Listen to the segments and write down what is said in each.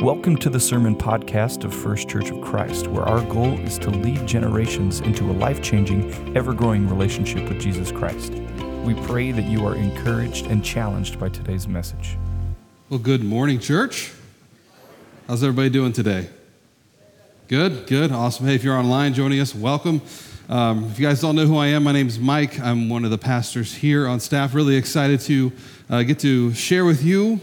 Welcome to the Sermon Podcast of First Church of Christ, where our goal is to lead generations into a life changing, ever growing relationship with Jesus Christ. We pray that you are encouraged and challenged by today's message. Well, good morning, church. How's everybody doing today? Good, good, awesome. Hey, if you're online joining us, welcome. Um, if you guys don't know who I am, my name is Mike. I'm one of the pastors here on staff. Really excited to uh, get to share with you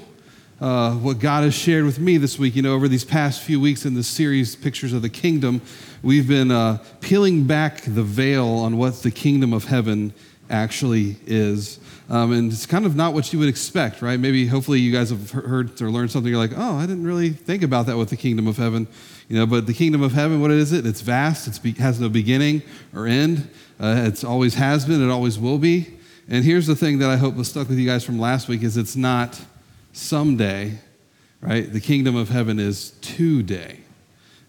uh, what God has shared with me this week. You know, over these past few weeks in this series, Pictures of the Kingdom, we've been uh, peeling back the veil on what the kingdom of heaven actually is. Um, and it's kind of not what you would expect, right? Maybe, hopefully, you guys have heard or learned something. You're like, oh, I didn't really think about that with the kingdom of heaven. You know, but the kingdom of heaven, what is it? It's vast. It has no beginning or end. Uh, it's always has been. It always will be. And here's the thing that I hope was stuck with you guys from last week: is it's not someday, right? The kingdom of heaven is today,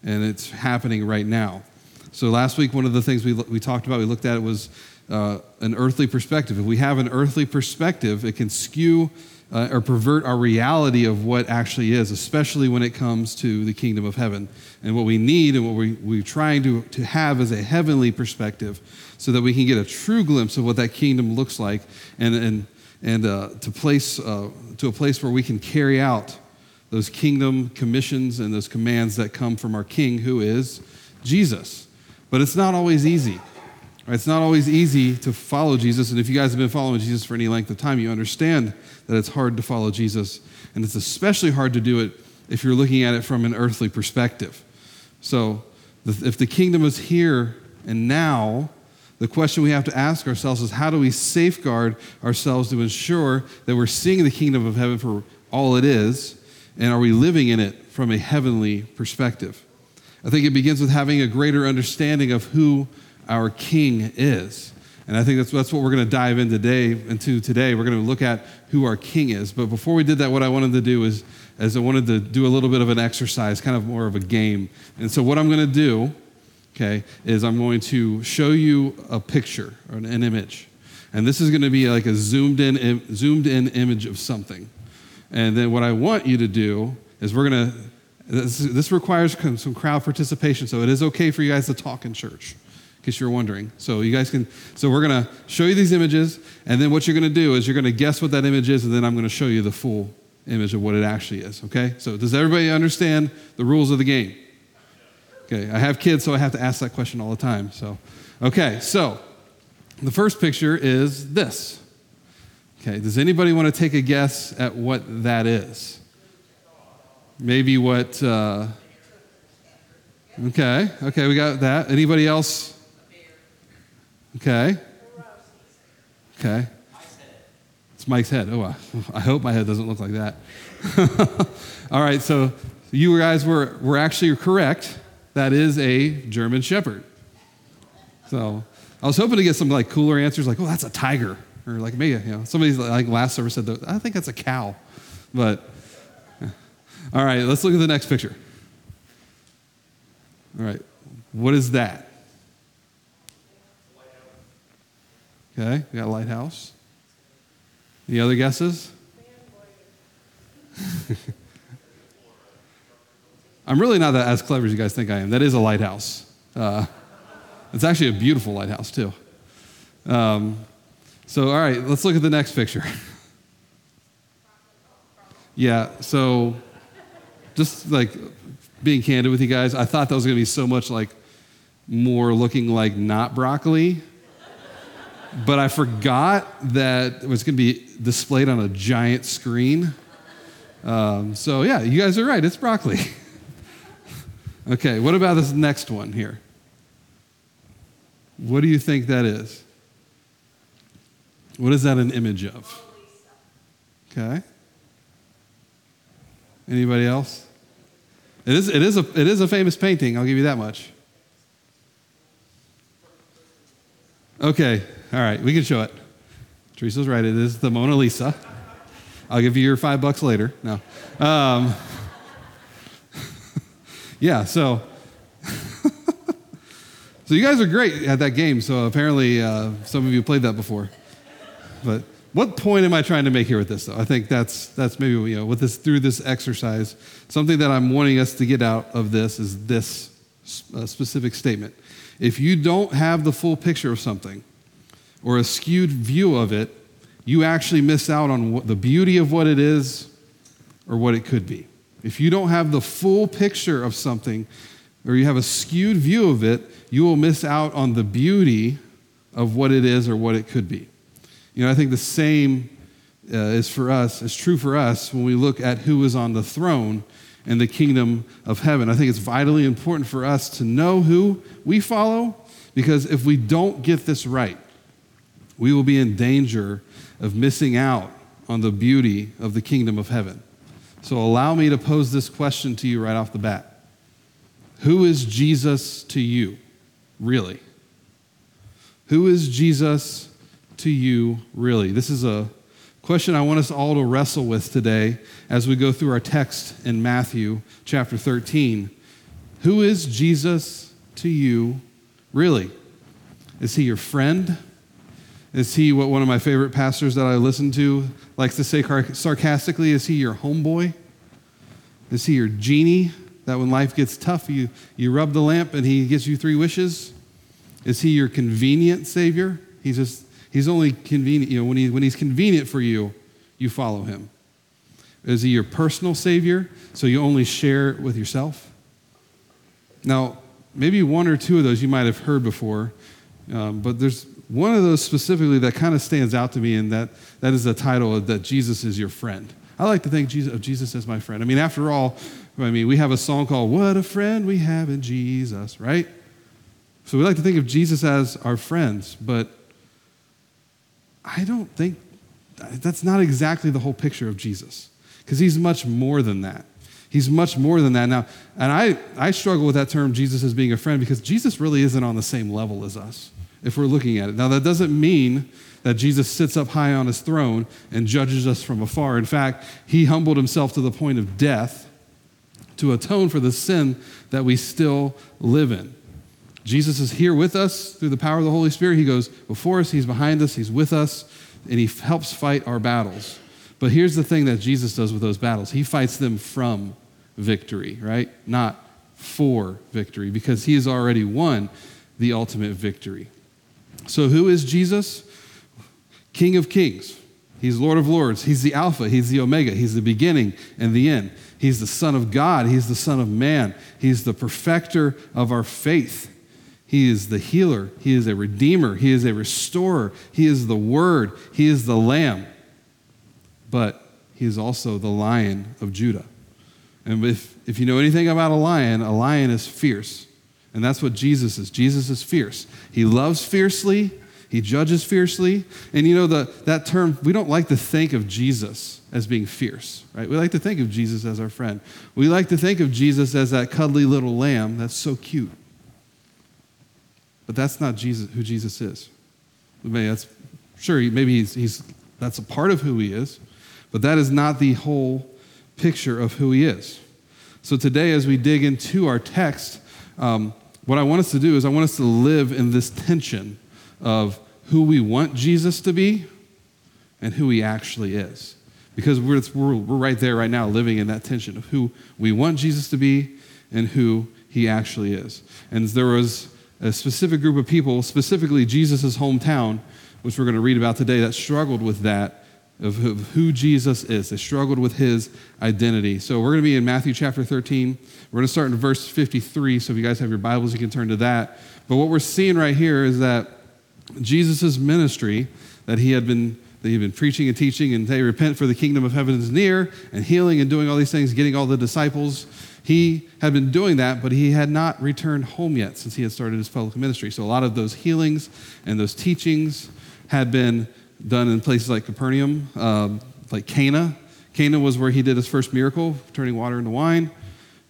and it's happening right now. So last week, one of the things we, we talked about, we looked at it was uh, an earthly perspective. If we have an earthly perspective, it can skew uh, or pervert our reality of what actually is, especially when it comes to the kingdom of heaven. And what we need and what we, we're trying to, to have is a heavenly perspective so that we can get a true glimpse of what that kingdom looks like and, and and uh, to place uh, to a place where we can carry out those kingdom commissions and those commands that come from our King, who is Jesus. But it's not always easy. Right? It's not always easy to follow Jesus. And if you guys have been following Jesus for any length of time, you understand that it's hard to follow Jesus. And it's especially hard to do it if you're looking at it from an earthly perspective. So, if the kingdom is here and now, the question we have to ask ourselves is how do we safeguard ourselves to ensure that we're seeing the kingdom of heaven for all it is, and are we living in it from a heavenly perspective? I think it begins with having a greater understanding of who our king is. And I think that's, that's what we're going to dive in today, into today. We're going to look at who our king is. But before we did that, what I wanted to do is, is I wanted to do a little bit of an exercise, kind of more of a game. And so what I'm going to do okay, is I'm going to show you a picture or an, image. And this is going to be like a zoomed in, zoomed in image of something. And then what I want you to do is we're going to, this, this requires some crowd participation, so it is okay for you guys to talk in church in case you're wondering. So you guys can, so we're going to show you these images, and then what you're going to do is you're going to guess what that image is, and then I'm going to show you the full image of what it actually is, okay? So does everybody understand the rules of the game? Okay, I have kids, so I have to ask that question all the time. So, okay, so the first picture is this. Okay, does anybody want to take a guess at what that is? Maybe what. Uh, okay, okay, we got that. Anybody else? Okay. Okay. It's Mike's head. Oh, I hope my head doesn't look like that. All right, so you guys were, were actually correct that is a German Shepherd. So I was hoping to get some like cooler answers, like, oh, that's a tiger. Or like maybe, you know, somebody's like last service said, I think that's a cow. But, yeah. all right, let's look at the next picture. All right, what is that? Okay, we got a lighthouse. Any other guesses? I'm really not that as clever as you guys think I am. That is a lighthouse. Uh, it's actually a beautiful lighthouse, too. Um, so, all right, let's look at the next picture. yeah, so just like being candid with you guys, I thought that was going to be so much like more looking like not broccoli. But I forgot that it was going to be displayed on a giant screen. Um, so, yeah, you guys are right. It's broccoli. Okay, what about this next one here? What do you think that is? What is that an image of? Okay. Anybody else? It is, it, is a, it is a famous painting, I'll give you that much. Okay, all right, we can show it. Teresa's right, it is the Mona Lisa. I'll give you your five bucks later. No. Um, yeah, so. so you guys are great at that game. So apparently, uh, some of you played that before. But what point am I trying to make here with this, though? I think that's, that's maybe, you know, with this, through this exercise, something that I'm wanting us to get out of this is this uh, specific statement. If you don't have the full picture of something or a skewed view of it, you actually miss out on what, the beauty of what it is or what it could be. If you don't have the full picture of something or you have a skewed view of it, you will miss out on the beauty of what it is or what it could be. You know, I think the same uh, is for us, is true for us when we look at who is on the throne in the kingdom of heaven. I think it's vitally important for us to know who we follow because if we don't get this right, we will be in danger of missing out on the beauty of the kingdom of heaven. So allow me to pose this question to you right off the bat Who is Jesus to you, really? Who is Jesus to you, really? This is a question I want us all to wrestle with today as we go through our text in Matthew chapter 13. Who is Jesus to you, really? Is he your friend? Is he what one of my favorite pastors that I listen to likes to say sarcastically? Is he your homeboy? Is he your genie that when life gets tough, you, you rub the lamp and he gives you three wishes? Is he your convenient savior? He's just He's only convenient, you know, when, he, when he's convenient for you, you follow him. Is he your personal savior, so you only share it with yourself? Now, maybe one or two of those you might have heard before, um, but there's one of those specifically that kind of stands out to me, and that, that is the title of that Jesus is your friend. I like to think Jesus, of Jesus as my friend. I mean, after all, I mean, we have a song called What a Friend We Have in Jesus, right? So we like to think of Jesus as our friends, but I don't think that's not exactly the whole picture of Jesus because he's much more than that. He's much more than that. Now, and I, I struggle with that term, Jesus as being a friend, because Jesus really isn't on the same level as us if we're looking at it. Now, that doesn't mean that Jesus sits up high on his throne and judges us from afar. In fact, he humbled himself to the point of death to atone for the sin that we still live in. Jesus is here with us through the power of the Holy Spirit. He goes before us, He's behind us, He's with us, and He helps fight our battles. But here's the thing that Jesus does with those battles He fights them from victory, right? Not for victory, because He has already won the ultimate victory. So, who is Jesus? King of kings. He's Lord of lords. He's the Alpha. He's the Omega. He's the beginning and the end. He's the Son of God. He's the Son of man. He's the perfecter of our faith. He is the healer. He is a redeemer. He is a restorer. He is the word. He is the lamb. But he is also the lion of Judah. And if, if you know anything about a lion, a lion is fierce. And that's what Jesus is. Jesus is fierce. He loves fiercely, he judges fiercely. And you know, the, that term, we don't like to think of Jesus as being fierce, right? We like to think of Jesus as our friend. We like to think of Jesus as that cuddly little lamb that's so cute. But that's not Jesus, who Jesus is. Maybe that's, sure, maybe he's, he's, that's a part of who he is, but that is not the whole picture of who he is. So today, as we dig into our text, um, what I want us to do is I want us to live in this tension of who we want Jesus to be and who he actually is. Because we're, we're, we're right there right now living in that tension of who we want Jesus to be and who he actually is. And there was a specific group of people, specifically Jesus' hometown, which we're going to read about today, that struggled with that of who Jesus is. They struggled with his identity. So we're going to be in Matthew chapter 13. We're going to start in verse 53. So if you guys have your Bibles, you can turn to that. But what we're seeing right here is that Jesus' ministry that he had been that he'd been preaching and teaching and they repent for the kingdom of heaven is near and healing and doing all these things, getting all the disciples he had been doing that, but he had not returned home yet since he had started his public ministry. So a lot of those healings and those teachings had been done in places like Capernaum, um, like Cana. Cana was where he did his first miracle, turning water into wine.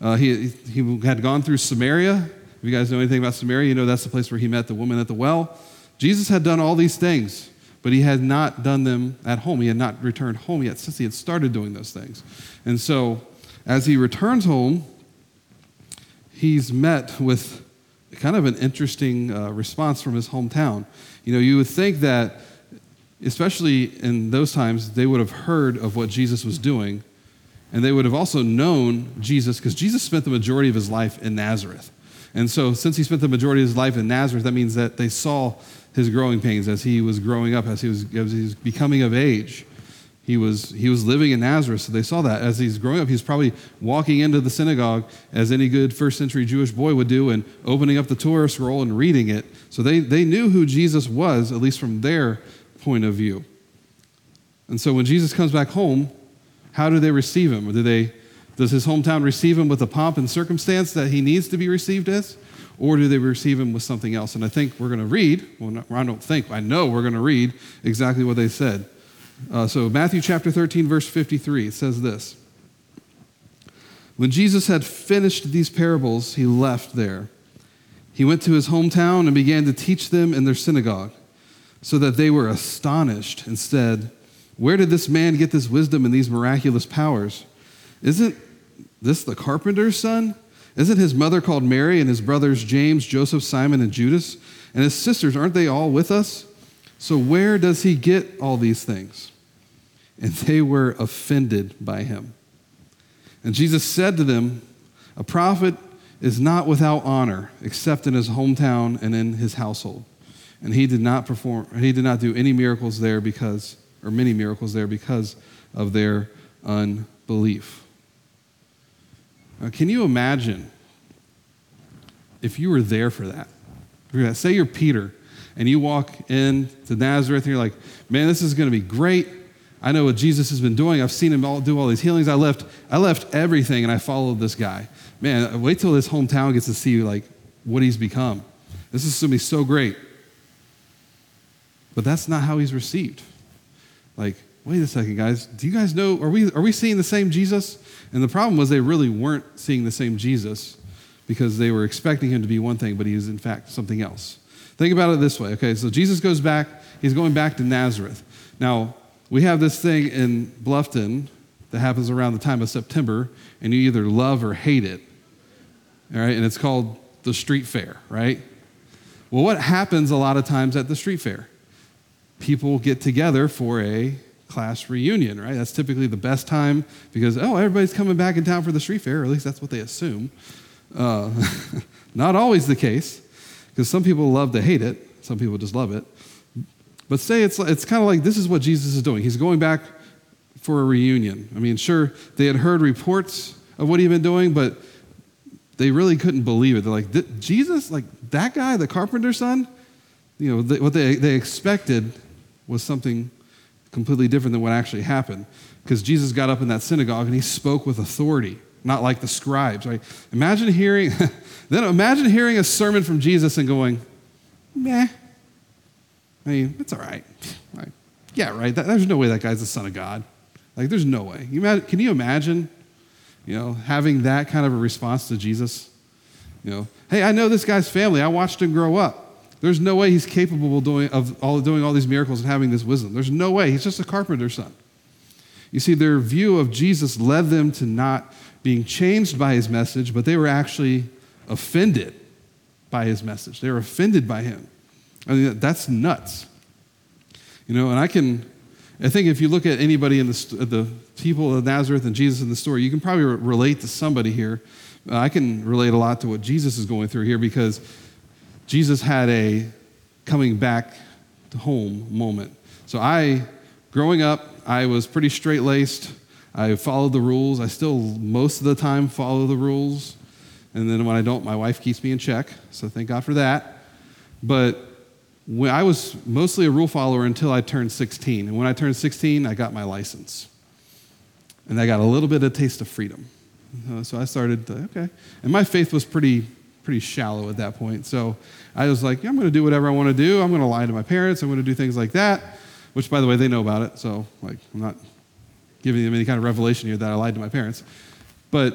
Uh, he, he had gone through Samaria. If you guys know anything about Samaria, you know that's the place where he met the woman at the well. Jesus had done all these things, but he had not done them at home. He had not returned home yet since he had started doing those things. And so as he returns home, he's met with kind of an interesting uh, response from his hometown. You know, you would think that especially in those times, they would have heard of what Jesus was doing, and they would have also known Jesus because Jesus spent the majority of his life in Nazareth. And so, since he spent the majority of his life in Nazareth, that means that they saw his growing pains as he was growing up, as he was, as he was becoming of age. He was, he was living in Nazareth, so they saw that. As he's growing up, he's probably walking into the synagogue as any good first century Jewish boy would do and opening up the Torah scroll and reading it. So they, they knew who Jesus was, at least from their point of view. And so when Jesus comes back home, how do they receive him? Do they, does his hometown receive him with the pomp and circumstance that he needs to be received as? Or do they receive him with something else? And I think we're going to read, well, I don't think, I know we're going to read exactly what they said. Uh, so, Matthew chapter 13, verse 53, it says this When Jesus had finished these parables, he left there. He went to his hometown and began to teach them in their synagogue, so that they were astonished and said, Where did this man get this wisdom and these miraculous powers? Isn't this the carpenter's son? Isn't his mother called Mary and his brothers James, Joseph, Simon, and Judas? And his sisters, aren't they all with us? So where does he get all these things? And they were offended by him. And Jesus said to them, A prophet is not without honor except in his hometown and in his household. And he did not perform, he did not do any miracles there because, or many miracles there because of their unbelief. Now, can you imagine if you were there for that? Say you're Peter and you walk into Nazareth and you're like, man, this is going to be great. I know what Jesus has been doing. I've seen him all, do all these healings. I left, I left everything and I followed this guy. Man, wait till this hometown gets to see like what he's become. This is going to be so great. But that's not how he's received. Like, wait a second, guys. Do you guys know? Are we, are we seeing the same Jesus? And the problem was they really weren't seeing the same Jesus because they were expecting him to be one thing, but he was in fact something else. Think about it this way. Okay, so Jesus goes back, he's going back to Nazareth. Now, we have this thing in Bluffton that happens around the time of September, and you either love or hate it. All right, and it's called the street fair, right? Well, what happens a lot of times at the street fair? People get together for a class reunion, right? That's typically the best time because, oh, everybody's coming back in town for the street fair, or at least that's what they assume. Uh, not always the case because some people love to hate it, some people just love it. But say it's, it's kind of like this is what Jesus is doing. He's going back for a reunion. I mean, sure, they had heard reports of what he'd been doing, but they really couldn't believe it. They're like, Jesus, like that guy, the carpenter's son? You know, they, what they, they expected was something completely different than what actually happened. Because Jesus got up in that synagogue and he spoke with authority, not like the scribes, right? Imagine hearing, then imagine hearing a sermon from Jesus and going, meh. I mean, it's all right. right. Yeah, right. That, there's no way that guy's the son of God. Like, there's no way. You imagine, can you imagine, you know, having that kind of a response to Jesus? You know, hey, I know this guy's family. I watched him grow up. There's no way he's capable of doing, of all, doing all these miracles and having this wisdom. There's no way. He's just a carpenter's son. You see, their view of Jesus led them to not being changed by his message, but they were actually offended by his message. They were offended by him. I mean, that's nuts. You know, and I can, I think if you look at anybody in the, the people of Nazareth and Jesus in the story, you can probably relate to somebody here. Uh, I can relate a lot to what Jesus is going through here because Jesus had a coming back to home moment. So I, growing up, I was pretty straight laced. I followed the rules. I still, most of the time, follow the rules. And then when I don't, my wife keeps me in check. So thank God for that. But when I was mostly a rule follower until I turned 16. And when I turned 16, I got my license. And I got a little bit of taste of freedom. Uh, so I started, to, okay. And my faith was pretty, pretty shallow at that point. So I was like, yeah, I'm going to do whatever I want to do. I'm going to lie to my parents. I'm going to do things like that, which, by the way, they know about it. So, like, I'm not giving them any kind of revelation here that I lied to my parents. But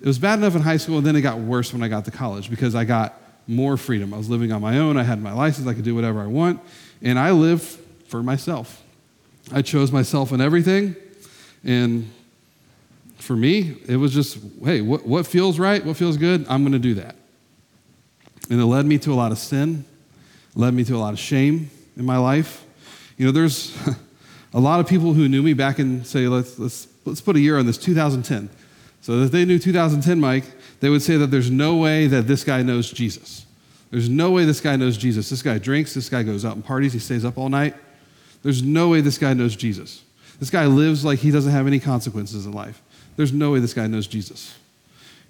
it was bad enough in high school, and then it got worse when I got to college because I got more freedom. I was living on my own. I had my license. I could do whatever I want. And I live for myself. I chose myself in everything. And for me, it was just, hey, what, what feels right? What feels good? I'm going to do that. And it led me to a lot of sin, led me to a lot of shame in my life. You know, there's a lot of people who knew me back in, say, let's, let's, let's put a year on this, 2010. So if they knew 2010 Mike, they would say that there's no way that this guy knows Jesus. There's no way this guy knows Jesus. This guy drinks, this guy goes out and parties, he stays up all night. There's no way this guy knows Jesus. This guy lives like he doesn't have any consequences in life. There's no way this guy knows Jesus.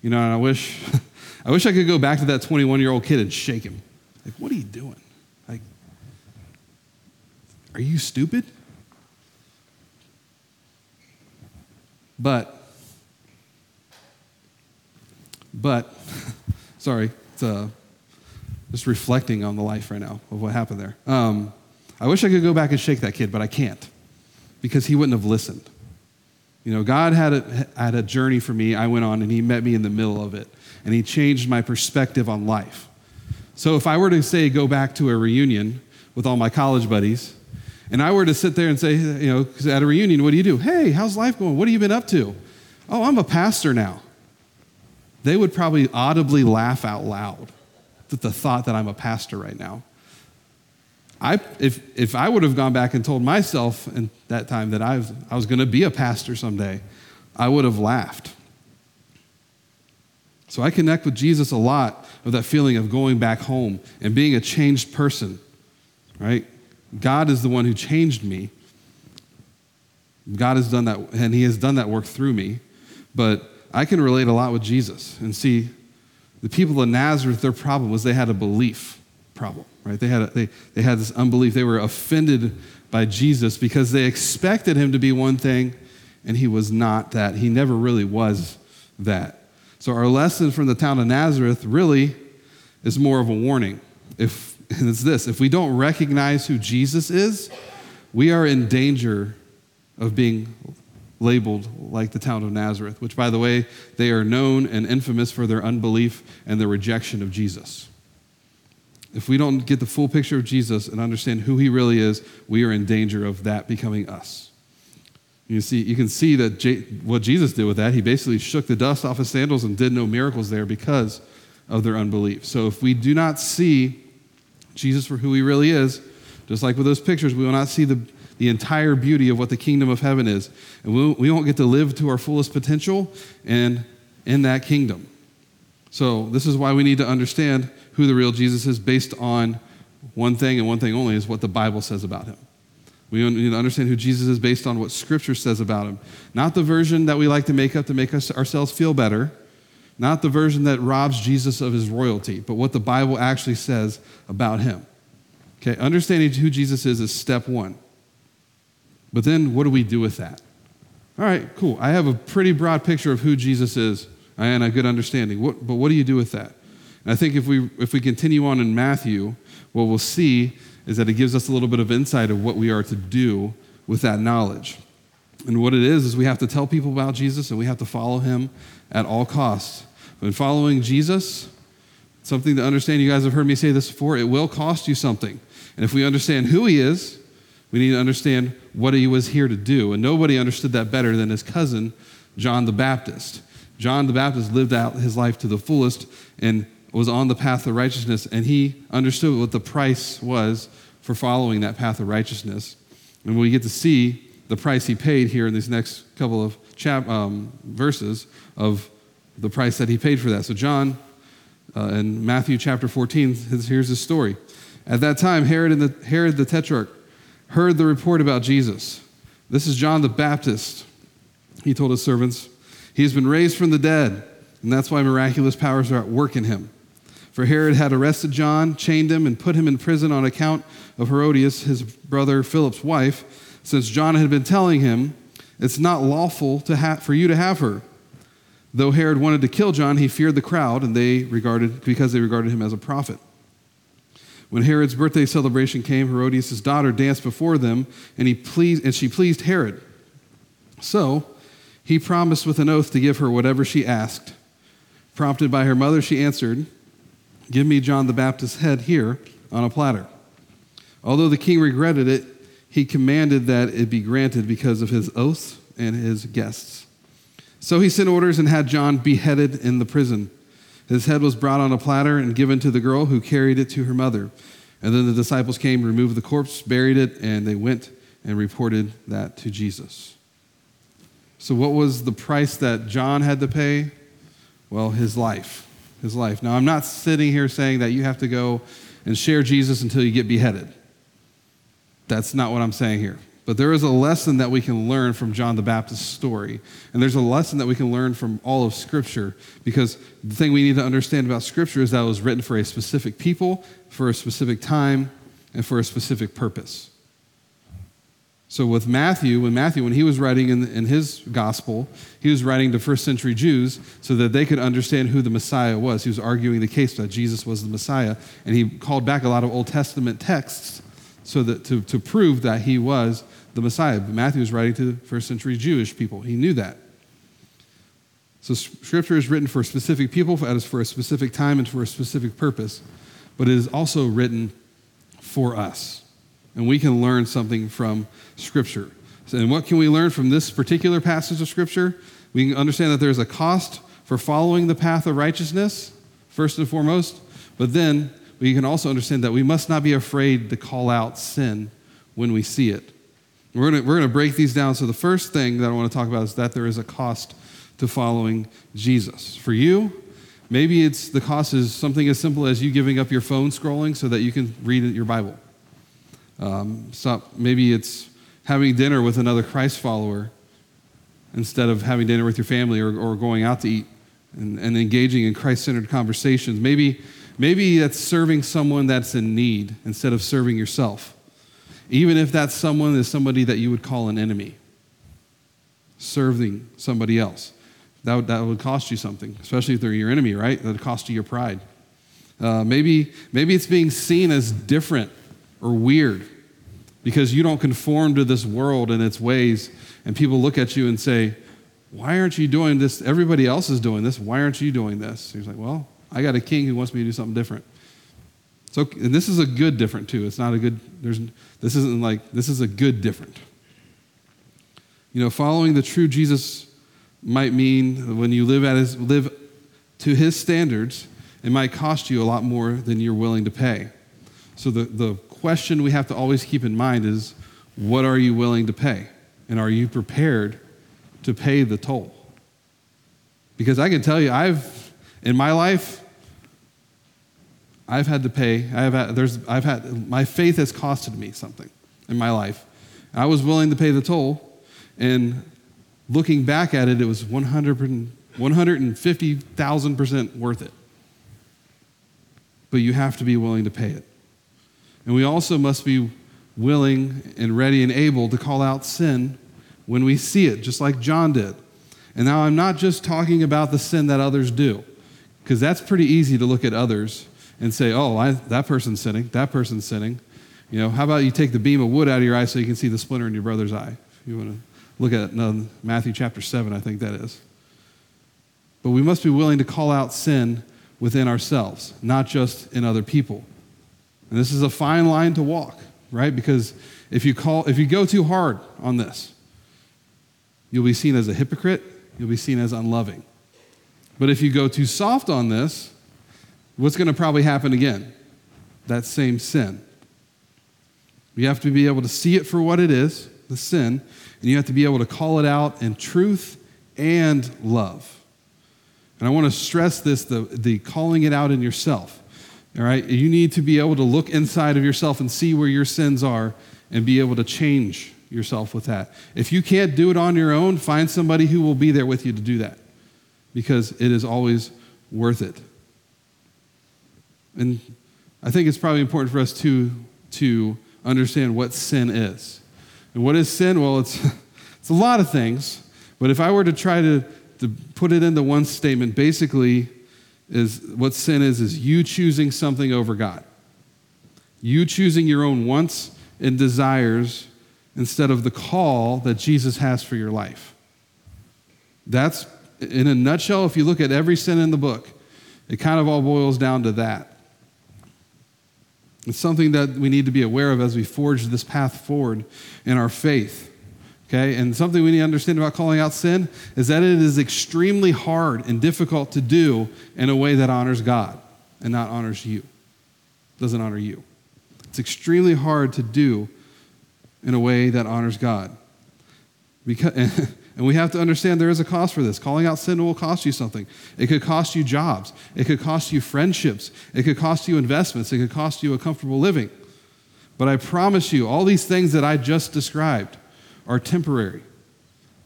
You know, and I wish, I wish I could go back to that 21 year old kid and shake him. Like, what are you doing? Like, are you stupid? But, but, sorry, it's uh, just reflecting on the life right now of what happened there. Um, I wish I could go back and shake that kid, but I can't because he wouldn't have listened. You know, God had a, had a journey for me I went on, and He met me in the middle of it, and He changed my perspective on life. So if I were to say go back to a reunion with all my college buddies, and I were to sit there and say, you know, at a reunion, what do you do? Hey, how's life going? What have you been up to? Oh, I'm a pastor now. They would probably audibly laugh out loud at the thought that I'm a pastor right now. I, if, if I would have gone back and told myself in that time that I was, I was going to be a pastor someday, I would have laughed. So I connect with Jesus a lot of that feeling of going back home and being a changed person, right? God is the one who changed me. God has done that, and He has done that work through me. But I can relate a lot with Jesus and see the people of Nazareth, their problem was they had a belief problem right? They had, a, they, they had this unbelief. They were offended by Jesus because they expected him to be one thing and he was not that. He never really was that. So, our lesson from the town of Nazareth really is more of a warning. If, and it's this if we don't recognize who Jesus is, we are in danger of being labeled like the town of Nazareth, which, by the way, they are known and infamous for their unbelief and their rejection of Jesus. If we don't get the full picture of Jesus and understand who he really is, we are in danger of that becoming us. You, see, you can see that J- what Jesus did with that, he basically shook the dust off his sandals and did no miracles there because of their unbelief. So if we do not see Jesus for who he really is, just like with those pictures, we will not see the, the entire beauty of what the kingdom of heaven is. And we'll, we won't get to live to our fullest potential and in that kingdom. So this is why we need to understand who the real Jesus is based on one thing and one thing only is what the Bible says about him. We need to understand who Jesus is based on what Scripture says about him. Not the version that we like to make up to make us, ourselves feel better, not the version that robs Jesus of his royalty, but what the Bible actually says about him. Okay, understanding who Jesus is is step one. But then what do we do with that? All right, cool. I have a pretty broad picture of who Jesus is I and a good understanding. What, but what do you do with that? And I think if we, if we continue on in Matthew, what we'll see is that it gives us a little bit of insight of what we are to do with that knowledge. And what it is, is we have to tell people about Jesus and we have to follow him at all costs. In following Jesus, something to understand, you guys have heard me say this before, it will cost you something. And if we understand who he is, we need to understand what he was here to do. And nobody understood that better than his cousin, John the Baptist. John the Baptist lived out his life to the fullest and was on the path of righteousness, and he understood what the price was for following that path of righteousness. And we get to see the price he paid here in these next couple of chap, um, verses of the price that he paid for that. So, John, uh, in Matthew chapter 14, here's his story. At that time, Herod, the, Herod the Tetrarch heard the report about Jesus. This is John the Baptist. He told his servants, He has been raised from the dead, and that's why miraculous powers are at work in him. For Herod had arrested John, chained him, and put him in prison on account of Herodias, his brother Philip's wife, since John had been telling him, It's not lawful to ha- for you to have her. Though Herod wanted to kill John, he feared the crowd, and they regarded, because they regarded him as a prophet. When Herod's birthday celebration came, Herodias' daughter danced before them, and, he pleased, and she pleased Herod. So he promised with an oath to give her whatever she asked. Prompted by her mother, she answered, Give me John the Baptist's head here on a platter. Although the king regretted it, he commanded that it be granted because of his oaths and his guests. So he sent orders and had John beheaded in the prison. His head was brought on a platter and given to the girl who carried it to her mother. And then the disciples came, removed the corpse, buried it, and they went and reported that to Jesus. So, what was the price that John had to pay? Well, his life. His life. Now, I'm not sitting here saying that you have to go and share Jesus until you get beheaded. That's not what I'm saying here. But there is a lesson that we can learn from John the Baptist's story. And there's a lesson that we can learn from all of Scripture because the thing we need to understand about Scripture is that it was written for a specific people, for a specific time, and for a specific purpose. So with Matthew, when Matthew, when he was writing in, in his gospel, he was writing to first century Jews so that they could understand who the Messiah was. He was arguing the case that Jesus was the Messiah, and he called back a lot of Old Testament texts so that to, to prove that he was the Messiah. But Matthew was writing to first century Jewish people. He knew that. So scripture is written for specific people, that is for a specific time, and for a specific purpose, but it is also written for us. And we can learn something from Scripture. So, and what can we learn from this particular passage of Scripture? We can understand that there's a cost for following the path of righteousness, first and foremost, but then we can also understand that we must not be afraid to call out sin when we see it. We're going we're to break these down. So, the first thing that I want to talk about is that there is a cost to following Jesus. For you, maybe it's the cost is something as simple as you giving up your phone scrolling so that you can read your Bible. Um, stop. Maybe it's having dinner with another Christ follower instead of having dinner with your family or, or going out to eat and, and engaging in Christ centered conversations. Maybe, maybe that's serving someone that's in need instead of serving yourself. Even if that someone is somebody that you would call an enemy, serving somebody else. That would, that would cost you something, especially if they're your enemy, right? That would cost you your pride. Uh, maybe, maybe it's being seen as different or weird because you don't conform to this world and its ways, and people look at you and say, Why aren't you doing this? Everybody else is doing this. Why aren't you doing this? He's like, Well, I got a king who wants me to do something different. So, and this is a good different too. It's not a good, there's, this isn't like, this is a good different. You know, following the true Jesus might mean when you live at his, live to his standards, it might cost you a lot more than you're willing to pay. So the, the question we have to always keep in mind is what are you willing to pay? And are you prepared to pay the toll? Because I can tell you, I've, in my life, I've had to pay. I have had, there's, I've had, my faith has costed me something in my life. I was willing to pay the toll, and looking back at it, it was 100, 150,000% worth it. But you have to be willing to pay it. And we also must be willing and ready and able to call out sin when we see it, just like John did. And now I'm not just talking about the sin that others do, because that's pretty easy to look at others and say, oh, I, that person's sinning, that person's sinning. You know, how about you take the beam of wood out of your eye so you can see the splinter in your brother's eye? If you want to look at Matthew chapter 7, I think that is. But we must be willing to call out sin within ourselves, not just in other people. And this is a fine line to walk, right? Because if you call if you go too hard on this, you'll be seen as a hypocrite, you'll be seen as unloving. But if you go too soft on this, what's going to probably happen again? That same sin. You have to be able to see it for what it is, the sin, and you have to be able to call it out in truth and love. And I want to stress this the, the calling it out in yourself. All right? You need to be able to look inside of yourself and see where your sins are and be able to change yourself with that. If you can't do it on your own, find somebody who will be there with you to do that because it is always worth it. And I think it's probably important for us to, to understand what sin is. And what is sin? Well, it's, it's a lot of things, but if I were to try to, to put it into one statement, basically, is what sin is is you choosing something over God. You choosing your own wants and desires instead of the call that Jesus has for your life. That's in a nutshell if you look at every sin in the book, it kind of all boils down to that. It's something that we need to be aware of as we forge this path forward in our faith. Okay? And something we need to understand about calling out sin is that it is extremely hard and difficult to do in a way that honors God and not honors you. Doesn't honor you. It's extremely hard to do in a way that honors God. Because, and we have to understand there is a cost for this. Calling out sin will cost you something. It could cost you jobs. It could cost you friendships. It could cost you investments. It could cost you a comfortable living. But I promise you, all these things that I just described are temporary.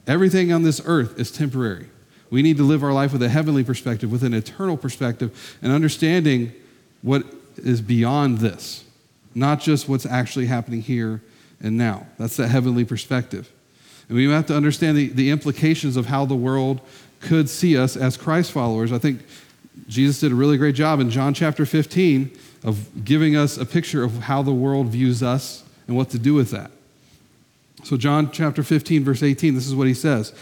Everything on this earth is temporary. We need to live our life with a heavenly perspective, with an eternal perspective, and understanding what is beyond this, not just what's actually happening here and now. That's the heavenly perspective. And we have to understand the, the implications of how the world could see us as Christ followers. I think Jesus did a really great job in John chapter 15 of giving us a picture of how the world views us and what to do with that. So, John chapter 15, verse 18, this is what he says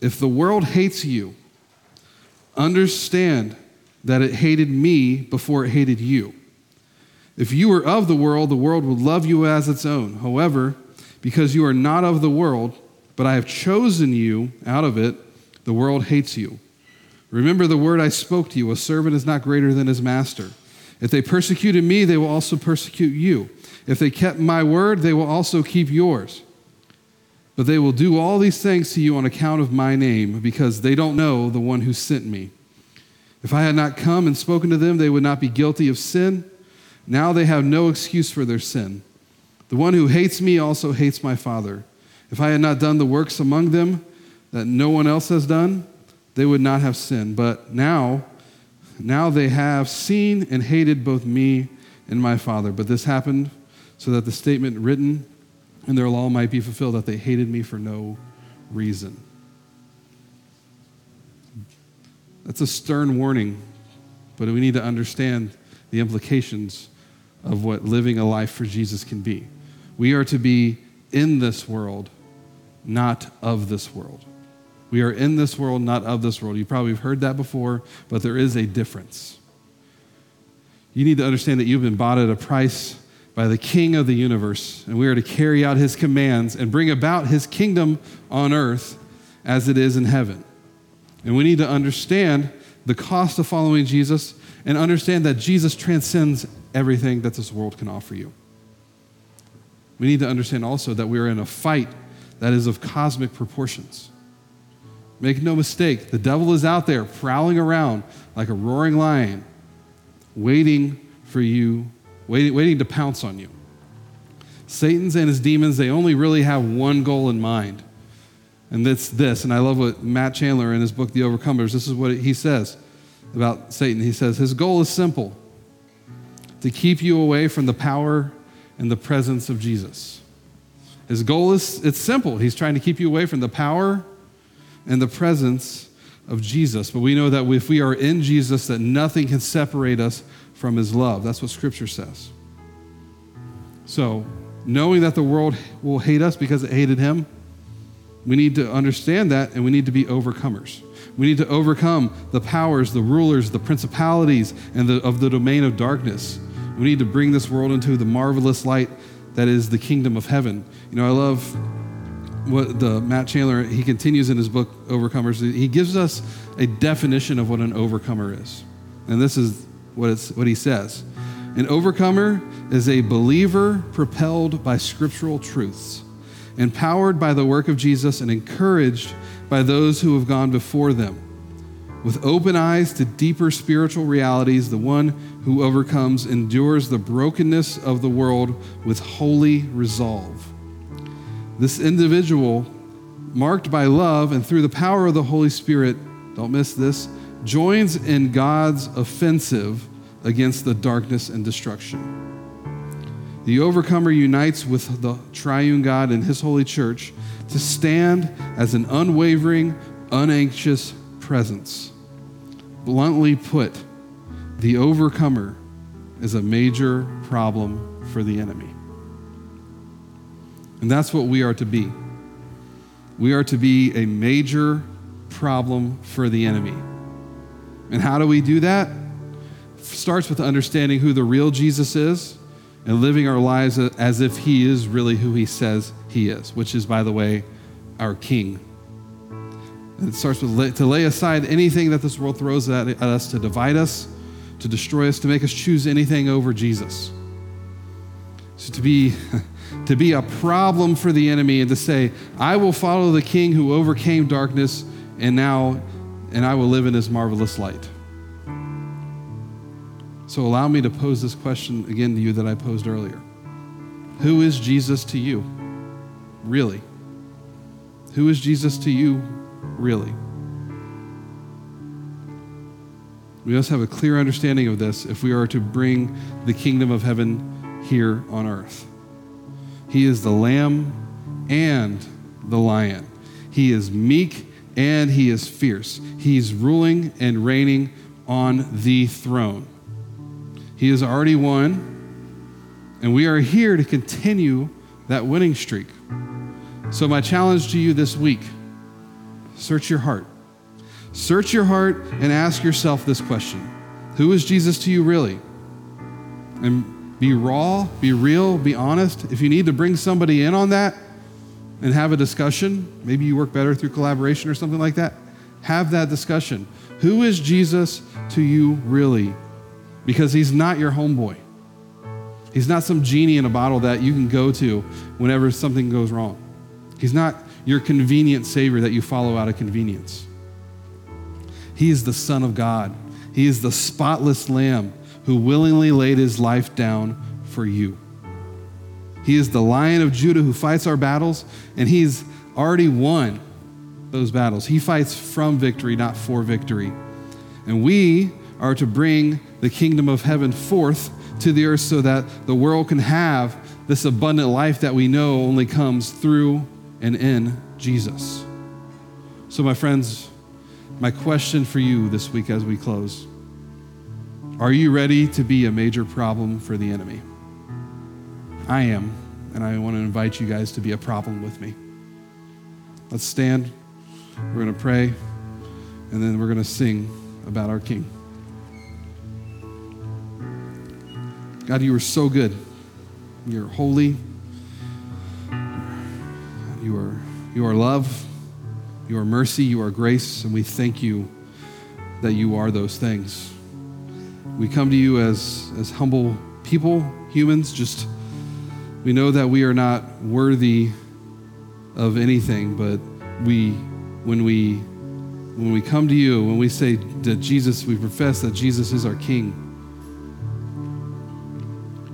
If the world hates you, understand that it hated me before it hated you. If you were of the world, the world would love you as its own. However, because you are not of the world, but I have chosen you out of it, the world hates you. Remember the word I spoke to you a servant is not greater than his master. If they persecuted me, they will also persecute you. If they kept my word, they will also keep yours. But they will do all these things to you on account of my name, because they don't know the one who sent me. If I had not come and spoken to them, they would not be guilty of sin. Now they have no excuse for their sin. The one who hates me also hates my Father. If I had not done the works among them that no one else has done, they would not have sinned. But now, now they have seen and hated both me and my Father. But this happened so that the statement written in their law might be fulfilled that they hated me for no reason. That's a stern warning, but we need to understand the implications of what living a life for Jesus can be. We are to be in this world, not of this world. We are in this world, not of this world. You probably have heard that before, but there is a difference. You need to understand that you've been bought at a price by the King of the universe, and we are to carry out his commands and bring about his kingdom on earth as it is in heaven. And we need to understand the cost of following Jesus and understand that Jesus transcends everything that this world can offer you. We need to understand also that we are in a fight that is of cosmic proportions. Make no mistake, the devil is out there prowling around like a roaring lion, waiting for you, waiting, waiting to pounce on you. Satan's and his demons, they only really have one goal in mind. And that's this. And I love what Matt Chandler in his book, The Overcomers, this is what he says about Satan. He says, His goal is simple to keep you away from the power and the presence of Jesus. His goal is it's simple. He's trying to keep you away from the power and the presence of Jesus. But we know that if we are in Jesus, that nothing can separate us from his love. That's what scripture says. So, knowing that the world will hate us because it hated him, we need to understand that and we need to be overcomers. We need to overcome the powers, the rulers, the principalities, and the, of the domain of darkness. We need to bring this world into the marvelous light that is the kingdom of heaven. You know, I love what the Matt Chandler he continues in his book Overcomers. He gives us a definition of what an overcomer is, and this is what it's what he says. An overcomer is a believer propelled by scriptural truths empowered by the work of Jesus and encouraged by those who have gone before them. With open eyes to deeper spiritual realities, the one who overcomes endures the brokenness of the world with holy resolve. This individual, marked by love and through the power of the Holy Spirit, don't miss this, joins in God's offensive against the darkness and destruction. The overcomer unites with the triune God and his holy church to stand as an unwavering, unanxious presence. Bluntly put, the overcomer is a major problem for the enemy. And that's what we are to be. We are to be a major problem for the enemy. And how do we do that? It starts with understanding who the real Jesus is and living our lives as if He is really who He says He is, which is, by the way, our King. And it starts with to lay aside anything that this world throws at, at us to divide us, to destroy us, to make us choose anything over Jesus. So to be, to be a problem for the enemy and to say, I will follow the king who overcame darkness and now, and I will live in his marvelous light. So allow me to pose this question again to you that I posed earlier. Who is Jesus to you? Really? Who is Jesus to you? Really? We must have a clear understanding of this if we are to bring the kingdom of heaven here on earth. He is the lamb and the lion. He is meek and he is fierce. He's ruling and reigning on the throne. He has already won, and we are here to continue that winning streak. So, my challenge to you this week search your heart. Search your heart and ask yourself this question Who is Jesus to you really? And be raw, be real, be honest. If you need to bring somebody in on that and have a discussion, maybe you work better through collaboration or something like that, have that discussion. Who is Jesus to you really? Because he's not your homeboy. He's not some genie in a bottle that you can go to whenever something goes wrong. He's not your convenient Savior that you follow out of convenience. He is the Son of God. He is the spotless Lamb who willingly laid his life down for you. He is the Lion of Judah who fights our battles, and he's already won those battles. He fights from victory, not for victory. And we are to bring the kingdom of heaven forth to the earth so that the world can have this abundant life that we know only comes through and in Jesus. So, my friends, my question for you this week as we close are you ready to be a major problem for the enemy? I am, and I want to invite you guys to be a problem with me. Let's stand. We're going to pray, and then we're going to sing about our King. God, you are so good. You're holy. You are, you are love. You are mercy. You are grace. And we thank you that you are those things. We come to you as, as humble people, humans, just we know that we are not worthy of anything, but we when we when we come to you, when we say that Jesus, we profess that Jesus is our King.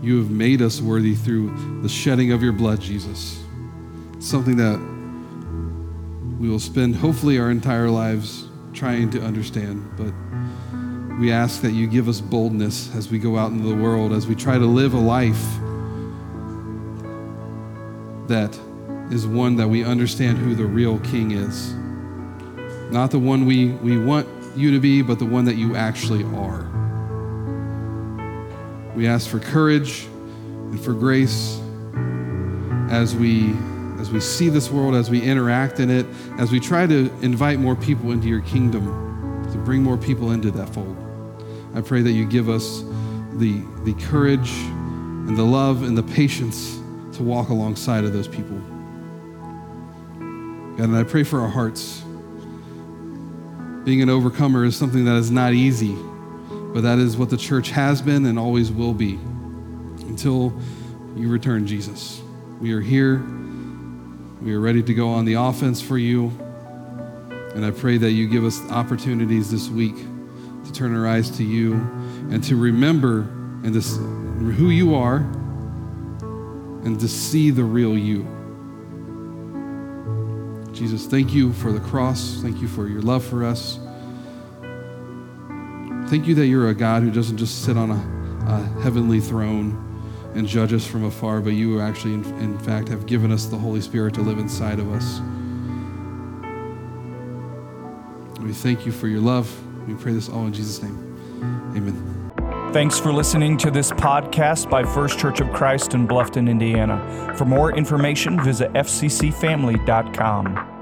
You have made us worthy through the shedding of your blood, Jesus. Something that we will spend hopefully our entire lives trying to understand, but we ask that you give us boldness as we go out into the world, as we try to live a life that is one that we understand who the real king is. Not the one we, we want you to be, but the one that you actually are. We ask for courage and for grace as we as we see this world, as we interact in it, as we try to invite more people into your kingdom, to bring more people into that fold. I pray that you give us the, the courage and the love and the patience to walk alongside of those people. God, and I pray for our hearts. Being an overcomer is something that is not easy, but that is what the church has been and always will be until you return, Jesus. We are here. We are ready to go on the offense for you. And I pray that you give us opportunities this week to turn our eyes to you and to remember and this, who you are and to see the real you. Jesus, thank you for the cross. Thank you for your love for us. Thank you that you're a God who doesn't just sit on a, a heavenly throne and judge us from afar, but you actually, in, in fact, have given us the Holy Spirit to live inside of us. We thank you for your love. We pray this all in Jesus' name. Amen. Thanks for listening to this podcast by First Church of Christ in Bluffton, Indiana. For more information, visit fccfamily.com.